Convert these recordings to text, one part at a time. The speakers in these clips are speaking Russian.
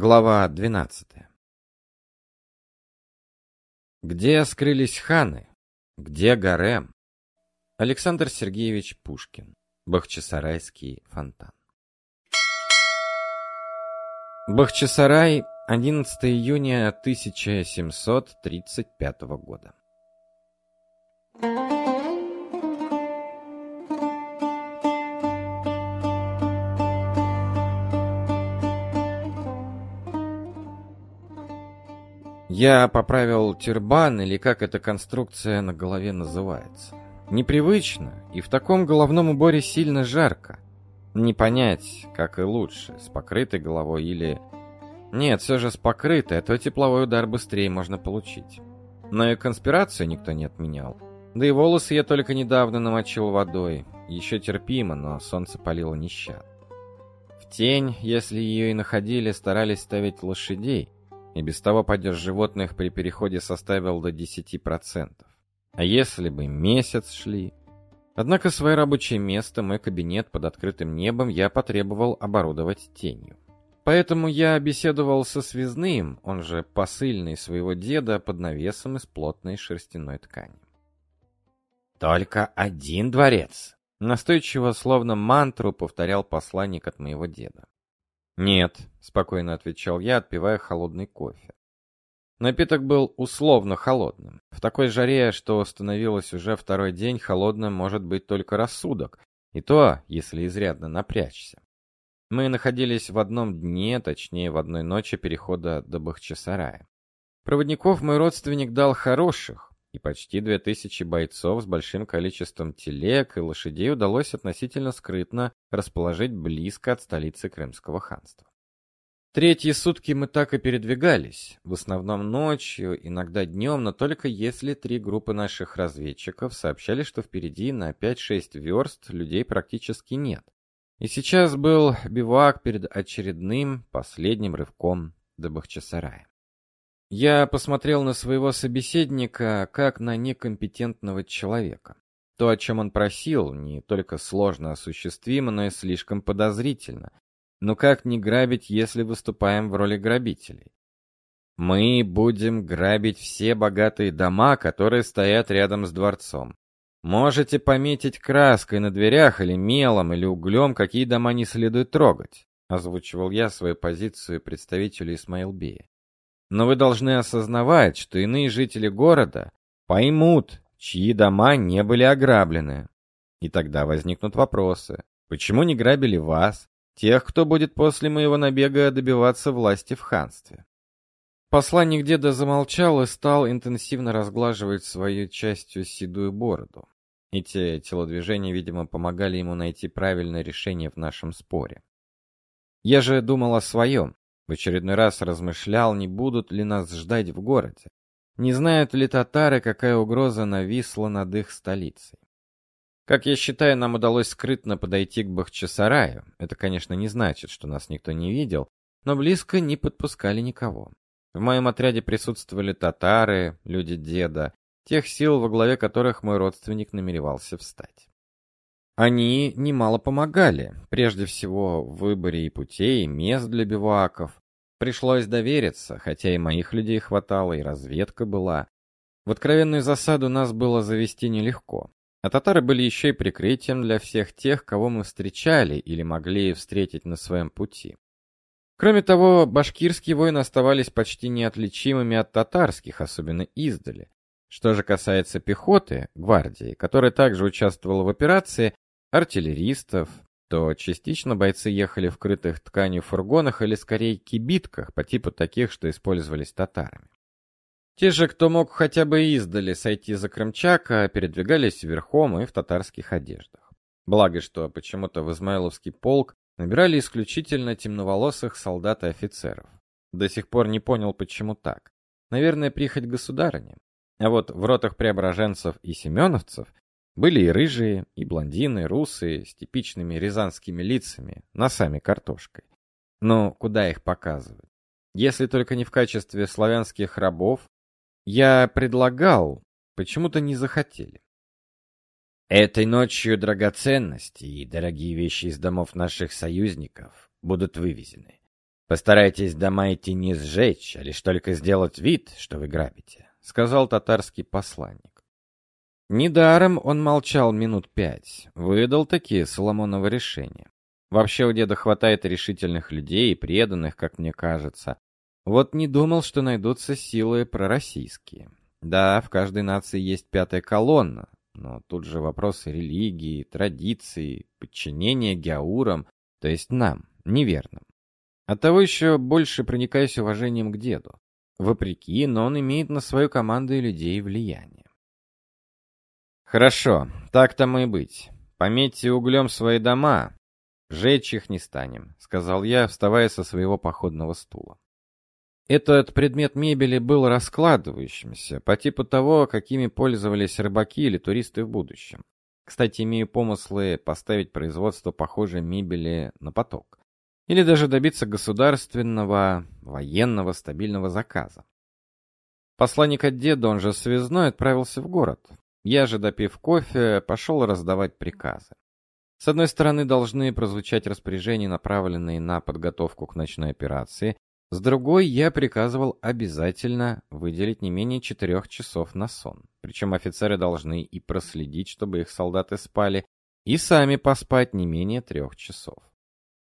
Глава 12. Где скрылись ханы? Где гарем? Александр Сергеевич Пушкин. Бахчисарайский фонтан. Бахчисарай, 11 июня 1735 года. Я поправил тюрбан, или как эта конструкция на голове называется. Непривычно, и в таком головном уборе сильно жарко. Не понять, как и лучше, с покрытой головой или... Нет, все же с покрытой, а то тепловой удар быстрее можно получить. Но и конспирацию никто не отменял. Да и волосы я только недавно намочил водой. Еще терпимо, но солнце палило нещадно. В тень, если ее и находили, старались ставить лошадей, и без того падеж животных при переходе составил до 10%. А если бы месяц шли? Однако свое рабочее место, мой кабинет под открытым небом я потребовал оборудовать тенью. Поэтому я беседовал со связным, он же посыльный своего деда, под навесом из плотной шерстяной ткани. «Только один дворец!» Настойчиво, словно мантру, повторял посланник от моего деда. «Нет», — спокойно отвечал я, отпивая холодный кофе. Напиток был условно холодным. В такой жаре, что становилось уже второй день, холодным может быть только рассудок, и то, если изрядно напрячься. Мы находились в одном дне, точнее, в одной ночи перехода до Бахчисарая. Проводников мой родственник дал хороших, и почти две тысячи бойцов с большим количеством телег и лошадей удалось относительно скрытно расположить близко от столицы Крымского ханства. Третьи сутки мы так и передвигались, в основном ночью, иногда днем, но только если три группы наших разведчиков сообщали, что впереди на 5-6 верст людей практически нет. И сейчас был бивак перед очередным, последним рывком до Бахчисарая. Я посмотрел на своего собеседника как на некомпетентного человека. То, о чем он просил, не только сложно осуществимо, но и слишком подозрительно. Но как не грабить, если выступаем в роли грабителей? Мы будем грабить все богатые дома, которые стоят рядом с дворцом. Можете пометить краской на дверях или мелом, или углем, какие дома не следует трогать, озвучивал я свою позицию представителю Исмаилбея. Но вы должны осознавать, что иные жители города поймут, чьи дома не были ограблены. И тогда возникнут вопросы. Почему не грабили вас, тех, кто будет после моего набега добиваться власти в ханстве? Посланник деда замолчал и стал интенсивно разглаживать свою частью седую бороду. Эти телодвижения, видимо, помогали ему найти правильное решение в нашем споре. Я же думал о своем. В очередной раз размышлял, не будут ли нас ждать в городе. Не знают ли татары, какая угроза нависла над их столицей. Как я считаю, нам удалось скрытно подойти к Бахчисараю. Это, конечно, не значит, что нас никто не видел, но близко не подпускали никого. В моем отряде присутствовали татары, люди деда, тех сил, во главе которых мой родственник намеревался встать. Они немало помогали, прежде всего в выборе и путей, и мест для биваков. Пришлось довериться, хотя и моих людей хватало, и разведка была. В откровенную засаду нас было завести нелегко. А татары были еще и прикрытием для всех тех, кого мы встречали или могли встретить на своем пути. Кроме того, башкирские воины оставались почти неотличимыми от татарских, особенно издали. Что же касается пехоты, гвардии, которая также участвовала в операции, артиллеристов, то частично бойцы ехали в крытых тканью фургонах или скорее кибитках по типу таких, что использовались татарами. Те же, кто мог хотя бы издали сойти за Крымчака, передвигались верхом и в татарских одеждах. Благо, что почему-то в Измайловский полк набирали исключительно темноволосых солдат и офицеров. До сих пор не понял, почему так. Наверное, прихоть государыни. А вот в ротах преображенцев и семеновцев были и рыжие, и блондины, русые, с типичными рязанскими лицами, носами картошкой. Но куда их показывать? Если только не в качестве славянских рабов, я предлагал, почему-то не захотели. Этой ночью драгоценности и дорогие вещи из домов наших союзников будут вывезены. Постарайтесь дома идти не сжечь, а лишь только сделать вид, что вы грабите, сказал татарский посланник. Недаром он молчал минут пять, выдал такие Соломоново решения. Вообще у деда хватает решительных людей и преданных, как мне кажется. Вот не думал, что найдутся силы пророссийские. Да, в каждой нации есть пятая колонна, но тут же вопросы религии, традиции, подчинения геаурам, то есть нам, неверным. Оттого еще больше проникаюсь уважением к деду. Вопреки, но он имеет на свою команду и людей влияние. Хорошо, так тому и быть. Пометьте углем свои дома. Жечь их не станем, сказал я, вставая со своего походного стула. Этот предмет мебели был раскладывающимся, по типу того, какими пользовались рыбаки или туристы в будущем. Кстати, имею помыслы поставить производство похожей мебели на поток или даже добиться государственного, военного, стабильного заказа. Посланник от деда, он же связной, отправился в город. Я же, допив кофе, пошел раздавать приказы. С одной стороны, должны прозвучать распоряжения, направленные на подготовку к ночной операции. С другой, я приказывал обязательно выделить не менее четырех часов на сон. Причем офицеры должны и проследить, чтобы их солдаты спали, и сами поспать не менее трех часов.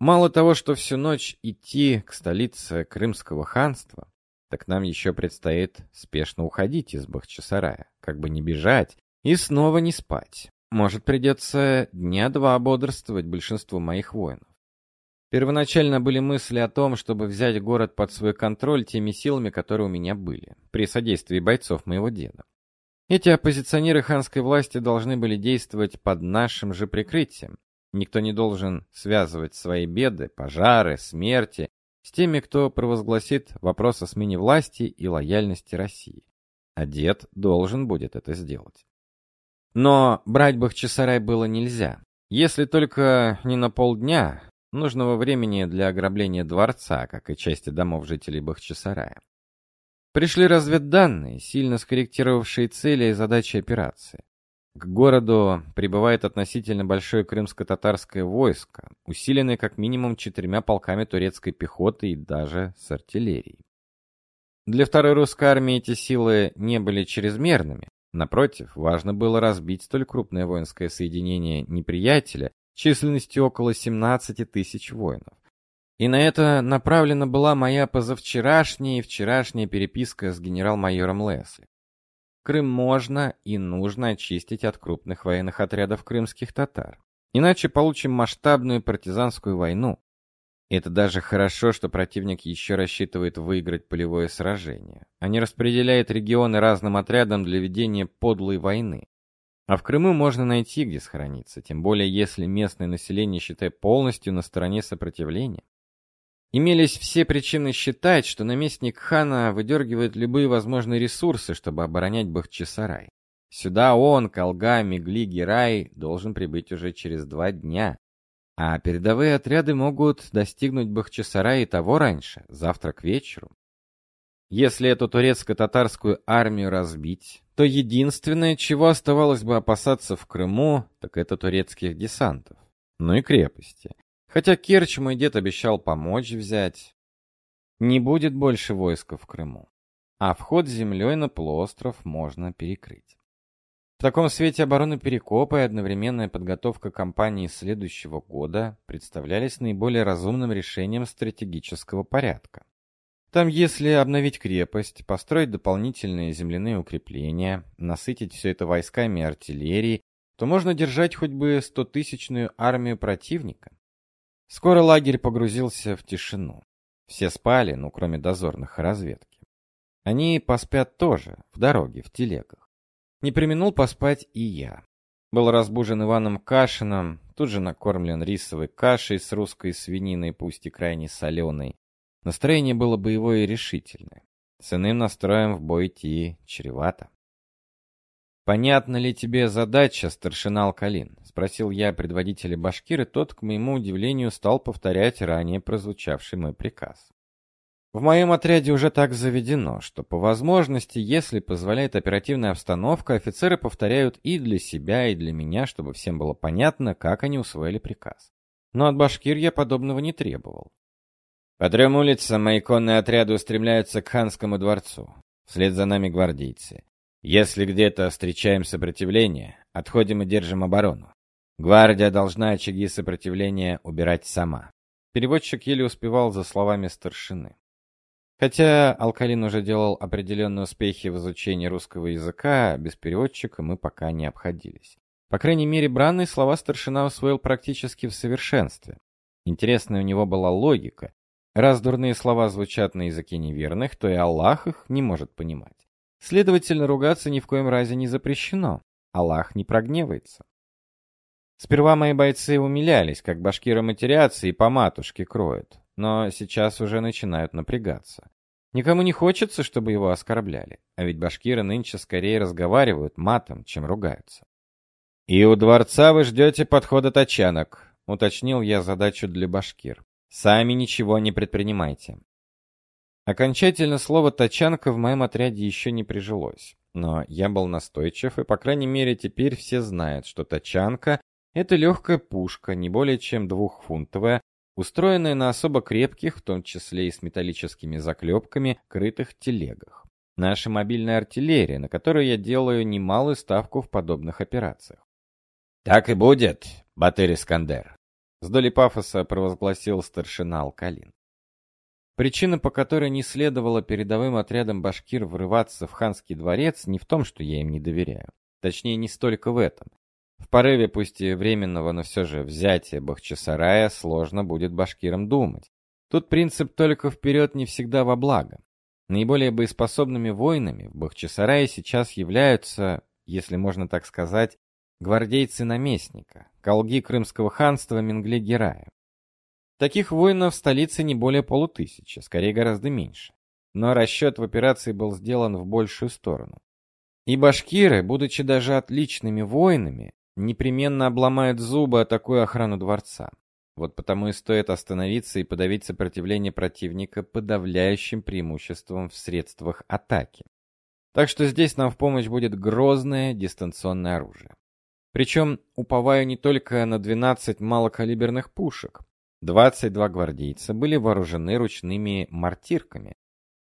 Мало того, что всю ночь идти к столице Крымского ханства, так нам еще предстоит спешно уходить из Бахчисарая, как бы не бежать и снова не спать. Может, придется дня два бодрствовать большинству моих воинов. Первоначально были мысли о том, чтобы взять город под свой контроль теми силами, которые у меня были, при содействии бойцов моего деда. Эти оппозиционеры ханской власти должны были действовать под нашим же прикрытием, Никто не должен связывать свои беды, пожары, смерти с теми, кто провозгласит вопрос о смене власти и лояльности России. А дед должен будет это сделать. Но брать Бахчисарай было нельзя. Если только не на полдня, нужного времени для ограбления дворца, как и части домов жителей Бахчисарая. Пришли разведданные, сильно скорректировавшие цели и задачи операции. К городу прибывает относительно большое крымско-татарское войско, усиленное как минимум четырьмя полками турецкой пехоты и даже с артиллерией. Для второй русской армии эти силы не были чрезмерными. Напротив, важно было разбить столь крупное воинское соединение неприятеля численностью около 17 тысяч воинов. И на это направлена была моя позавчерашняя и вчерашняя переписка с генерал-майором Лесли. Крым можно и нужно очистить от крупных военных отрядов крымских татар. Иначе получим масштабную партизанскую войну. Это даже хорошо, что противник еще рассчитывает выиграть полевое сражение, а не распределяет регионы разным отрядам для ведения подлой войны. А в Крыму можно найти, где схорониться, тем более если местное население, считай, полностью на стороне сопротивления. Имелись все причины считать, что наместник хана выдергивает любые возможные ресурсы, чтобы оборонять Бахчисарай. Сюда он, Колга, Мигли, Герай должен прибыть уже через два дня. А передовые отряды могут достигнуть Бахчисарая и того раньше, завтра к вечеру. Если эту турецко-татарскую армию разбить, то единственное, чего оставалось бы опасаться в Крыму, так это турецких десантов. Ну и крепости. Хотя Керчь мой дед обещал помочь взять. Не будет больше войска в Крыму, а вход землей на полуостров можно перекрыть. В таком свете оборона Перекопа и одновременная подготовка кампании следующего года представлялись наиболее разумным решением стратегического порядка. Там, если обновить крепость, построить дополнительные земляные укрепления, насытить все это войсками и артиллерией, то можно держать хоть бы стотысячную армию противника. Скоро лагерь погрузился в тишину. Все спали, ну, кроме дозорных разведки. Они поспят тоже, в дороге, в телегах. Не применул поспать и я. Был разбужен Иваном Кашином, тут же накормлен рисовой кашей с русской свининой, пусть и крайне соленой. Настроение было боевое и решительное. С иным настроем в бой идти чревато. «Понятна ли тебе задача, старшина Алкалин?» — спросил я предводителя башкир, и тот, к моему удивлению, стал повторять ранее прозвучавший мой приказ. В моем отряде уже так заведено, что по возможности, если позволяет оперативная обстановка, офицеры повторяют и для себя, и для меня, чтобы всем было понятно, как они усвоили приказ. Но от башкир я подобного не требовал. По трем улицам мои конные отряды устремляются к ханскому дворцу. Вслед за нами гвардейцы. Если где-то встречаем сопротивление, отходим и держим оборону. Гвардия должна очаги сопротивления убирать сама. Переводчик еле успевал за словами старшины. Хотя Алкалин уже делал определенные успехи в изучении русского языка, без переводчика мы пока не обходились. По крайней мере, бранные слова старшина усвоил практически в совершенстве. Интересная у него была логика. Раз дурные слова звучат на языке неверных, то и Аллах их не может понимать. Следовательно, ругаться ни в коем разе не запрещено. Аллах не прогневается. Сперва мои бойцы умилялись, как башкиры матерятся и по матушке кроют, но сейчас уже начинают напрягаться. Никому не хочется, чтобы его оскорбляли, а ведь башкиры нынче скорее разговаривают матом, чем ругаются. «И у дворца вы ждете подхода тачанок», — уточнил я задачу для башкир. «Сами ничего не предпринимайте». Окончательно слово «тачанка» в моем отряде еще не прижилось, но я был настойчив, и, по крайней мере, теперь все знают, что тачанка это легкая пушка, не более чем двухфунтовая, устроенная на особо крепких, в том числе и с металлическими заклепками, крытых телегах. Наша мобильная артиллерия, на которую я делаю немалую ставку в подобных операциях. «Так и будет, Батыр Искандер», — с долей пафоса провозгласил старшина Алкалин. Причина, по которой не следовало передовым отрядам башкир врываться в ханский дворец, не в том, что я им не доверяю. Точнее, не столько в этом. В порыве, пусть и временного, но все же взятия Бахчисарая сложно будет башкирам думать. Тут принцип только вперед не всегда во благо. Наиболее боеспособными воинами в Бахчисарае сейчас являются, если можно так сказать, гвардейцы наместника, колги Крымского ханства Менгле-Герая. Таких воинов в столице не более полутысячи, скорее гораздо меньше. Но расчет в операции был сделан в большую сторону. И башкиры, будучи даже отличными воинами, непременно обломают зубы о такую охрану дворца. Вот потому и стоит остановиться и подавить сопротивление противника подавляющим преимуществом в средствах атаки. Так что здесь нам в помощь будет грозное дистанционное оружие. Причем уповаю не только на 12 малокалиберных пушек. 22 гвардейца были вооружены ручными мортирками.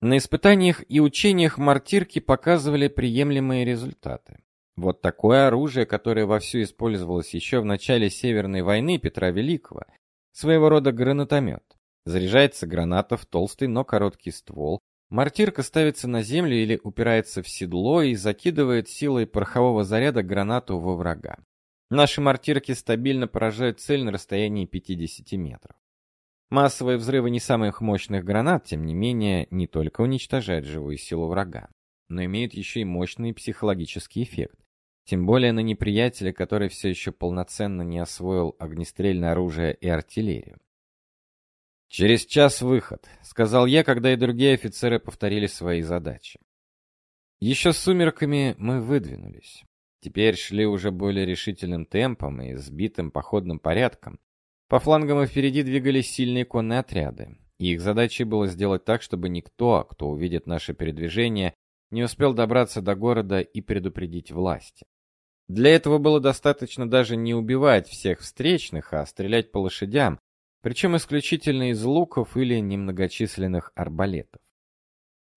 На испытаниях и учениях мортирки показывали приемлемые результаты. Вот такое оружие, которое вовсю использовалось еще в начале Северной войны Петра Великого, своего рода гранатомет. Заряжается граната в толстый, но короткий ствол. Мортирка ставится на землю или упирается в седло и закидывает силой порохового заряда гранату во врага. Наши мортирки стабильно поражают цель на расстоянии 50 метров. Массовые взрывы не самых мощных гранат, тем не менее, не только уничтожают живую силу врага, но имеют еще и мощный психологический эффект. Тем более на неприятеля, который все еще полноценно не освоил огнестрельное оружие и артиллерию. «Через час выход», — сказал я, когда и другие офицеры повторили свои задачи. Еще с сумерками мы выдвинулись. Теперь шли уже более решительным темпом и сбитым походным порядком. По флангам и впереди двигались сильные конные отряды. Их задачей было сделать так, чтобы никто, кто увидит наше передвижение, не успел добраться до города и предупредить власти. Для этого было достаточно даже не убивать всех встречных, а стрелять по лошадям, причем исключительно из луков или немногочисленных арбалетов.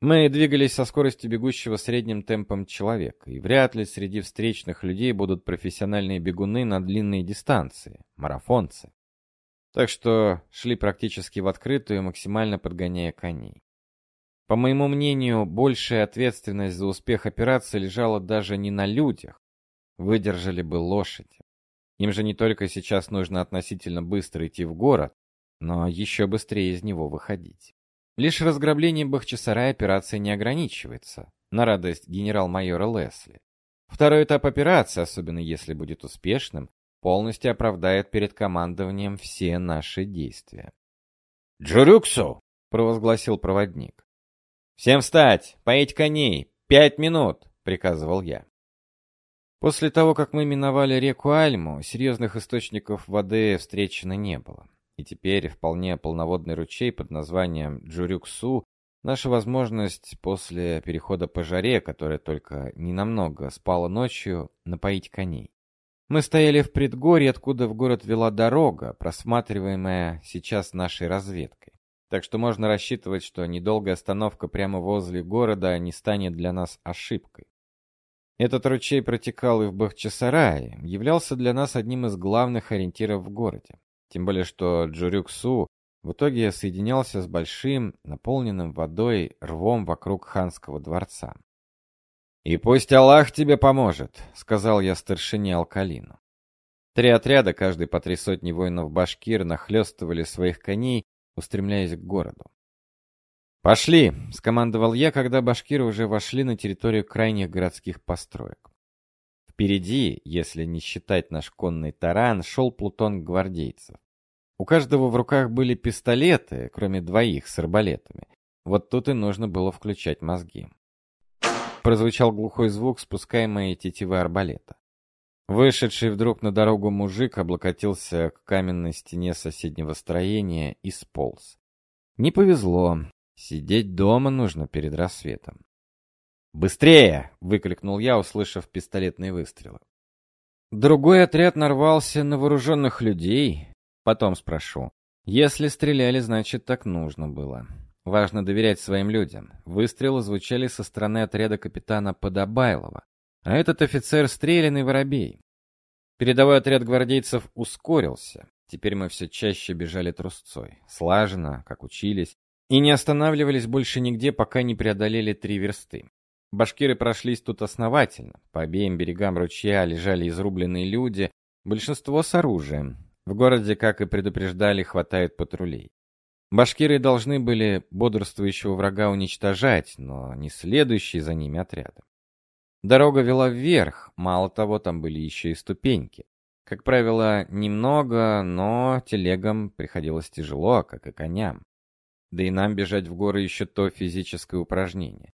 Мы двигались со скоростью бегущего средним темпом человека, и вряд ли среди встречных людей будут профессиональные бегуны на длинные дистанции, марафонцы. Так что шли практически в открытую, максимально подгоняя коней. По моему мнению, большая ответственность за успех операции лежала даже не на людях, выдержали бы лошади. Им же не только сейчас нужно относительно быстро идти в город, но еще быстрее из него выходить. Лишь разграблением Бахчисарая операция не ограничивается, на радость генерал-майора Лесли. Второй этап операции, особенно если будет успешным, полностью оправдает перед командованием все наши действия. «Джурюксу!» — провозгласил проводник. «Всем встать! Поить коней! Пять минут!» — приказывал я. После того, как мы миновали реку Альму, серьезных источников воды встречено не было. И теперь вполне полноводный ручей под названием Джурюксу – наша возможность после перехода по жаре, которая только ненамного спала ночью, напоить коней. Мы стояли в предгорье, откуда в город вела дорога, просматриваемая сейчас нашей разведкой. Так что можно рассчитывать, что недолгая остановка прямо возле города не станет для нас ошибкой. Этот ручей протекал и в Бахчисарае, являлся для нас одним из главных ориентиров в городе. Тем более, что Джурюксу в итоге соединялся с большим, наполненным водой рвом вокруг ханского дворца. «И пусть Аллах тебе поможет», — сказал я старшине Алкалину. Три отряда, каждый по три сотни воинов башкир, нахлестывали своих коней, устремляясь к городу. «Пошли!» — скомандовал я, когда башкиры уже вошли на территорию крайних городских построек. Впереди, если не считать наш конный таран, шел плутон гвардейцев. У каждого в руках были пистолеты, кроме двоих с арбалетами. Вот тут и нужно было включать мозги. Прозвучал глухой звук, спускаемой тетивы арбалета. Вышедший вдруг на дорогу мужик облокотился к каменной стене соседнего строения и сполз. Не повезло. Сидеть дома нужно перед рассветом. «Быстрее!» — выкрикнул я, услышав пистолетные выстрелы. Другой отряд нарвался на вооруженных людей. Потом спрошу. Если стреляли, значит, так нужно было. Важно доверять своим людям. Выстрелы звучали со стороны отряда капитана Подобайлова. А этот офицер стрелянный воробей. Передовой отряд гвардейцев ускорился. Теперь мы все чаще бежали трусцой. Слаженно, как учились и не останавливались больше нигде, пока не преодолели три версты. Башкиры прошлись тут основательно. По обеим берегам ручья лежали изрубленные люди, большинство с оружием. В городе, как и предупреждали, хватает патрулей. Башкиры должны были бодрствующего врага уничтожать, но не следующие за ними отряды. Дорога вела вверх, мало того, там были еще и ступеньки. Как правило, немного, но телегам приходилось тяжело, как и коням. Да и нам бежать в горы еще то физическое упражнение.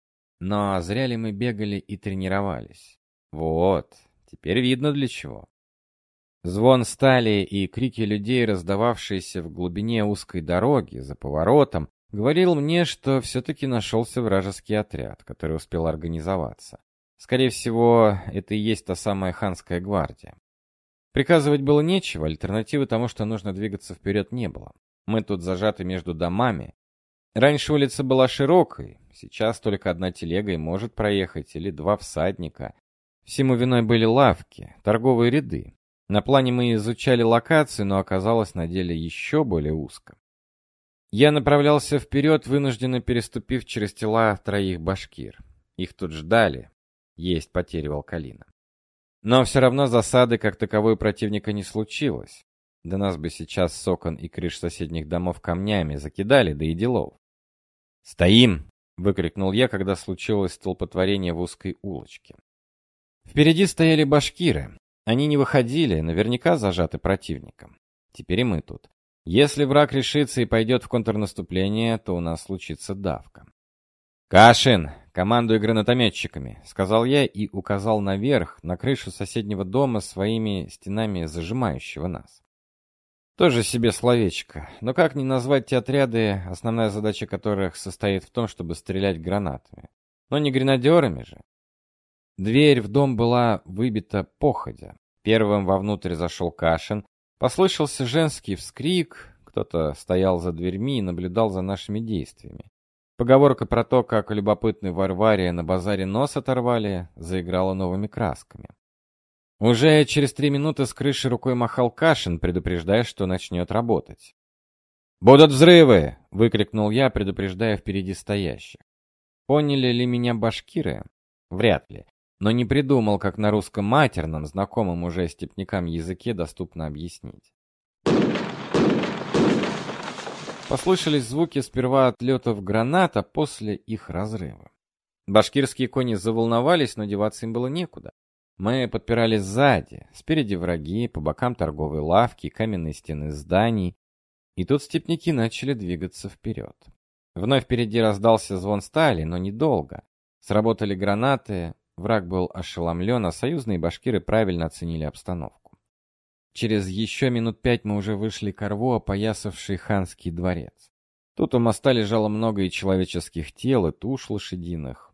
Но зря ли мы бегали и тренировались? Вот, теперь видно для чего. Звон стали и крики людей, раздававшиеся в глубине узкой дороги, за поворотом, говорил мне, что все-таки нашелся вражеский отряд, который успел организоваться. Скорее всего, это и есть та самая ханская гвардия. Приказывать было нечего, альтернативы тому, что нужно двигаться вперед, не было. Мы тут зажаты между домами, Раньше улица была широкой, сейчас только одна телега и может проехать, или два всадника. Всему виной были лавки, торговые ряды. На плане мы изучали локации, но оказалось на деле еще более узко. Я направлялся вперед, вынужденно переступив через тела троих башкир. Их тут ждали. Есть потери Волкалина. Но все равно засады как таковой противника не случилось. Да нас бы сейчас с окон и крыш соседних домов камнями закидали, да и делов. «Стоим!» — выкрикнул я, когда случилось столпотворение в узкой улочке. Впереди стояли башкиры. Они не выходили, наверняка зажаты противником. Теперь и мы тут. Если враг решится и пойдет в контрнаступление, то у нас случится давка. «Кашин, командуй гранатометчиками», — сказал я и указал наверх, на крышу соседнего дома своими стенами зажимающего нас. Тоже себе словечко. Но как не назвать те отряды, основная задача которых состоит в том, чтобы стрелять гранатами? Но не гренадерами же. Дверь в дом была выбита походя. Первым вовнутрь зашел Кашин. Послышался женский вскрик. Кто-то стоял за дверьми и наблюдал за нашими действиями. Поговорка про то, как любопытный Варвария на базаре нос оторвали, заиграла новыми красками. Уже через три минуты с крыши рукой махал Кашин, предупреждая, что начнет работать. «Будут взрывы!» — выкрикнул я, предупреждая впереди стоящих. Поняли ли меня башкиры? Вряд ли. Но не придумал, как на русском матерном, знакомом уже степнякам языке доступно объяснить. Послышались звуки сперва отлетов гранат, а после их разрыва. Башкирские кони заволновались, но деваться им было некуда. Мы подпирали сзади, спереди враги, по бокам торговые лавки, каменные стены зданий. И тут степняки начали двигаться вперед. Вновь впереди раздался звон стали, но недолго. Сработали гранаты, враг был ошеломлен, а союзные башкиры правильно оценили обстановку. Через еще минут пять мы уже вышли к рву, опоясавший ханский дворец. Тут у моста лежало много и человеческих тел, и туш лошадиных.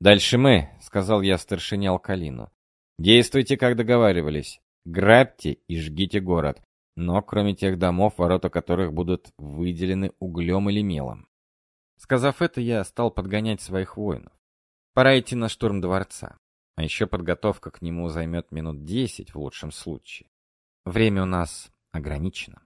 «Дальше мы», — сказал я старшине Алкалину. «Действуйте, как договаривались. Грабьте и жгите город. но кроме тех домов, ворота которых будут выделены углем или мелом. Сказав это, я стал подгонять своих воинов. Пора идти на штурм дворца. А еще подготовка к нему займет минут десять в лучшем случае. Время у нас ограничено.